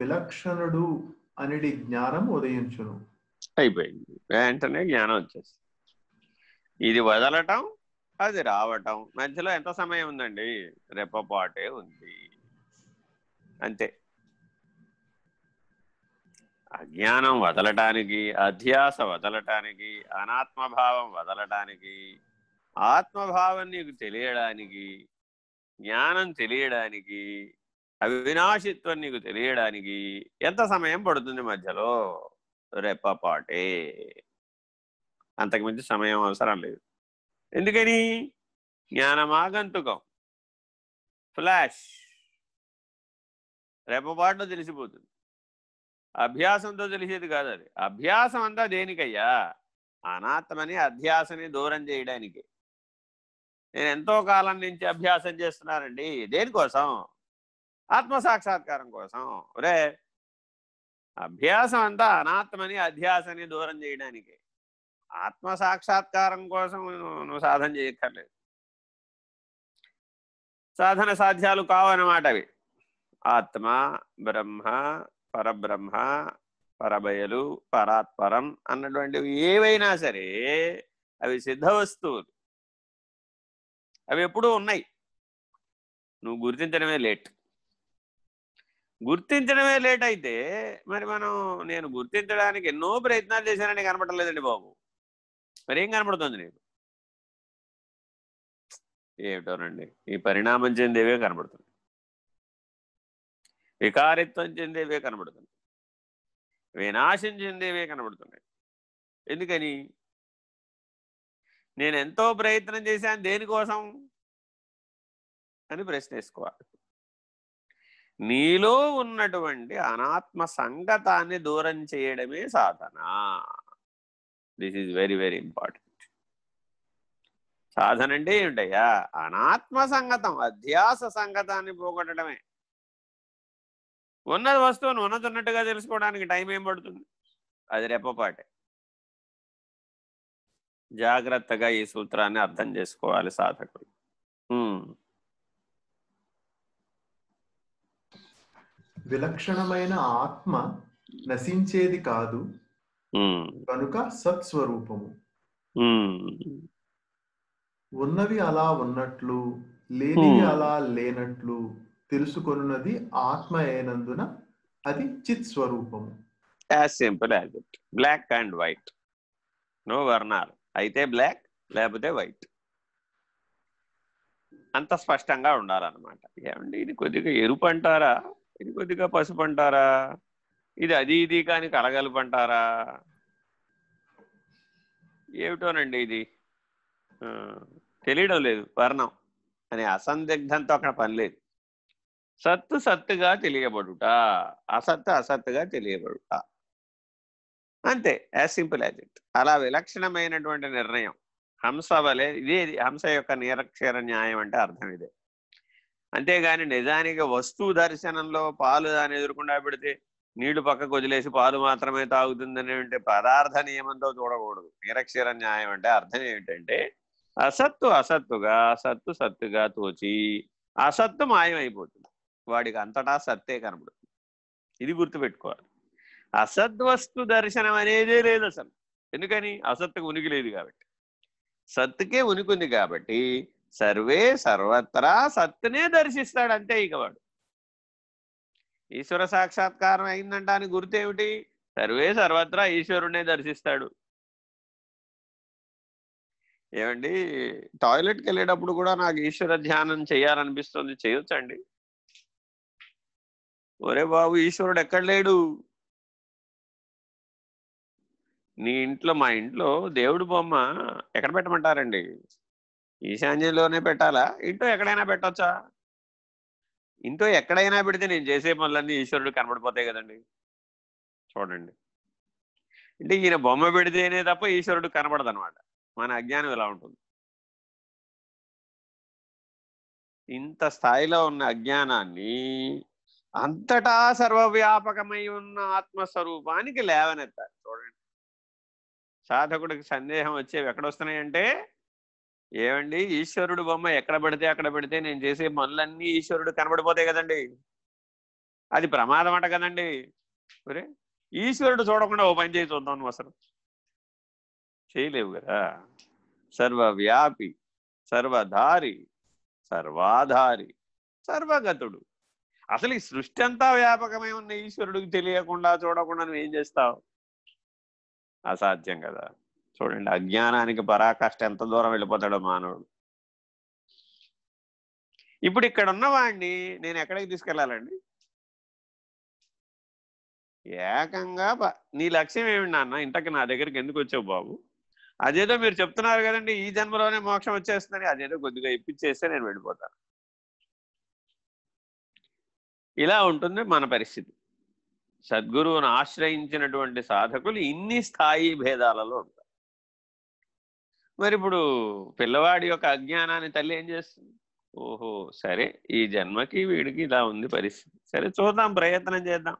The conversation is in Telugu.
విలక్షణుడు అనేది జ్ఞానం ఉదయించును. అయిపోయింది. వెంటనే జ్ఞానం వచ్చేసి ఇది వదలటం అది రావటం. మధ్యలో ఎంత సమయం ఉందండి? రెప్పపాటే ఉంది. అంతే. అజ్ఞానం వదలటానికి అధ్యాస వదలటానికి అనాత్మభావం వదలటానికి ఆత్మభావం నీకు తెలియడానికి జ్ఞానం తెలియడానికి అవినాశిత్వం నీకు తెలియడానికి ఎంత సమయం పడుతుంది మధ్యలో? రెప్పపాటే అంతకుమించి సమయం అవసరం లేదు. ఎందుకని? జ్ఞానమాగంతుకం. ఫ్లాష్. రెప్పపాటులో తెలిసిపోతుంది. అభ్యాసంతో తెలిసేది కాదు అది. అభ్యాసం అంతా దేనికయ్యా? అనాత్మని అధ్యాసని దూరం చేయడానికి. నేను ఎంతో కాలం నుంచి అభ్యాసం చేస్తున్నానండి. దేనికోసం? ఆత్మసాక్షాత్కారం కోసం. ఒరే అభ్యాసం అంతా అనాత్మని అధ్యాసని దూరం చేయడానికి. ఆత్మ సాక్షాత్కారం కోసం నువ్వు సాధన చేయక్కర్లేదు. సాధన సాధ్యాలు కావన్నమాట అవి. ఆత్మ బ్రహ్మ పరబ్రహ్మ పరబయలు పరాత్పరం అన్నటువంటివి ఏవైనా సరే అవి సిద్ధ వస్తువులు అవి ఎప్పుడూ ఉన్నాయి. నువ్వు గుర్తించడమే లేట్. గుర్తించడమే లేట్ అయితే మరి మనం నేను గుర్తించడానికి ఎన్నో ప్రయత్నాలు చేశానని కనపడలేదండి బాబు. మరి ఏం కనపడుతుంది నీకు? ఏమిటోనండి ఈ పరిణామం చెందేవే కనబడుతుంది వికారిత్వం చెందేవే కనబడుతుంది వినాశం చెందేవే కనబడుతున్నాయి ఎందుకని? నేను ఎంతో ప్రయత్నం చేశాను దేనికోసం? అని ప్రశ్నేసుకోవాలి. నీలో ఉన్నటువంటి అనాత్మ సంగతాన్ని దూరం చేయడమే సాధన. This is very very important సాధన అంటే ఏమిటయ్యా? అనాత్మ సంగతం అధ్యాస సంగతాన్ని పోగొట్టడమే. ఉన్నది వస్తువును ఉన్నతున్నట్టుగా తెలుసుకోవడానికి టైం ఏం పడుతుంది? అది రెప్పపాటే. జాగ్రత్తగా ఈ సూత్రాన్ని అర్థం చేసుకోవాలి సాధకుడు విలక్షణమైన ఆత్మ నశించేది కాదు. కనుక సత్స్వరూపము. ఉన్నవి అలా ఉన్నట్లు లేనివి అలా లేనట్లు తెలుసుకొనున్నది ఆత్మ అయినందున అది చిత్ స్వరూపము as simple as it black and white no వర్ణాలు అయితే బ్లాక్ లేకపోతే వైట్ అంత స్పష్టంగా ఉండాలన్నమాట. ఏమండి ఇది కొద్దిగా ఎరుపు అంటారా? ఇది కొద్దిగా పసుపు అంటారా ఇది అది ఇది కానీ కలగలుపు అంటారా ఏమిటోనండి ఇది? తెలియడం లేదు వర్ణం. అనే అసందిగ్ధంతో అక్కడ పని లేదు. సత్తు సత్తుగా తెలియబడుట అసత్తు అసత్తుగా తెలియబడుట. అంతే యాజ్ సింపుల్ యాజ్ ఇట్. అలా విలక్షణమైనటువంటి నిర్ణయం. హంస వలె ఇదే హంస యొక్క నిరక్షర న్యాయం అంటే అర్థం ఇదే. అంతేగాని నిజానికి వస్తువు దర్శనంలో పాలు దాన్ని ఎదురకుండా పెడితే నీళ్ళు పక్కకు వదిలేసి పాలు మాత్రమే తాగుతుందని అంటే పదార్థ నియమంతో చూడకూడదు. నిరక్షర న్యాయం అంటే అర్థం ఏమిటంటే అసత్తు అసత్తుగా సత్తు సత్తుగా తోచి అసత్తు మాయమైపోతుంది. వాడికి అంతటా సత్తే కనబడుతుంది. ఇది గుర్తుపెట్టుకోవాలి. అసద్వస్తు దర్శనం అనేదే లేదు అసలు. ఎందుకని? అసత్తుకు ఉనికి లేదు కాబట్టి. సత్తుకే ఉనికి ఉంది కాబట్టి సర్వే సర్వత్రా సత్తునే దర్శిస్తాడు అంతే ఇక వాడు. ఈశ్వర సాక్షాత్కారం అయిందంటానికి గుర్తేమిటి? సర్వే సర్వత్రా ఈశ్వరుణ్ణే దర్శిస్తాడు. ఏమండి? టాయిలెట్కి వెళ్ళేటప్పుడు కూడా నాకు ఈశ్వర ధ్యానం చేయాలనిపిస్తుంది. చేయొచ్చండి. ఒరే బాబు ఈశ్వరుడు ఎక్కడ లేడు? నీ ఇంట్లో మా ఇంట్లో దేవుడు బొమ్మ ఎక్కడ పెట్టమంటారండి? ఈశాన్యంలోనే పెట్టాలా? ఇంట్లో ఎక్కడైనా పెట్టచ్చా? ఇంట్లో ఎక్కడైనా పెడితే నేను చేసే పనులన్నీ ఈశ్వరుడు కనబడిపోతాయి కదండి. చూడండి. అంటే ఈయన బొమ్మ పెడితేనే తప్ప ఈశ్వరుడు కనబడదు అనమాట మన అజ్ఞానం ఇలా ఉంటుంది. ఇంత స్థాయిలో ఉన్న అజ్ఞానాన్ని అంతటా సర్వవ్యాపకమై ఉన్న ఆత్మస్వరూపానికి లేవనెత్తారు చూడండి. సాధకుడికి సందేహం వచ్చేవి ఎక్కడొస్తున్నాయంటే ఏమండి? ఈశ్వరుడు బొమ్మ ఎక్కడ పెడితే అక్కడ పెడితే నేను చేసే పనులన్నీ ఈశ్వరుడు కనబడిపోతాయి కదండి. అది ప్రమాదం అంట కదండి. ఒరే ఈశ్వరుడు చూడకుండా ఓ పని చేయి చూద్దాం నువ్వు అసలు. చేయలేవు కదా. సర్వవ్యాపి సర్వధారి సర్వాధారి సర్వగతుడు. అసలు ఈ సృష్టి అంతా వ్యాపకమై ఉన్న ఈశ్వరుడికి తెలియకుండా చూడకుండా నువ్వు ఏం చేస్తావు? అసాధ్యం కదా. చూడండి అజ్ఞానానికి పరాకాష్ట ఎంత దూరం వెళ్ళిపోతాడో మానవుడు. ఇప్పుడు ఇక్కడ ఉన్నవాడిని నేను ఎక్కడికి తీసుకెళ్ళాలండి? ఏకంగా నీ లక్ష్యం ఏమిటి నాన్న? ఇంతకు నా దగ్గరికి ఎందుకు వచ్చావు బాబు? అదేదో మీరు చెప్తున్నారు కదండి ఈ జన్మలోనే మోక్షం వచ్చేస్తుందని అదేదో కొద్దిగా ఇప్పించేస్తే నేను వెళ్ళిపోతాను. ఇలా ఉంటుంది మన పరిస్థితి. సద్గురువును ఆశ్రయించినటువంటి సాధకులు ఇన్ని స్థాయి భేదాలలో ఉంటారు. మరి ఇప్పుడు పిల్లవాడి యొక్క అజ్ఞానాన్ని తల్లి ఏం చేస్తుంది? ఓహో సరే ఈ జన్మకి వీడికి ఇలా ఉంది పరిస్థితి. సరే చూద్దాం ప్రయత్నం చేద్దాం.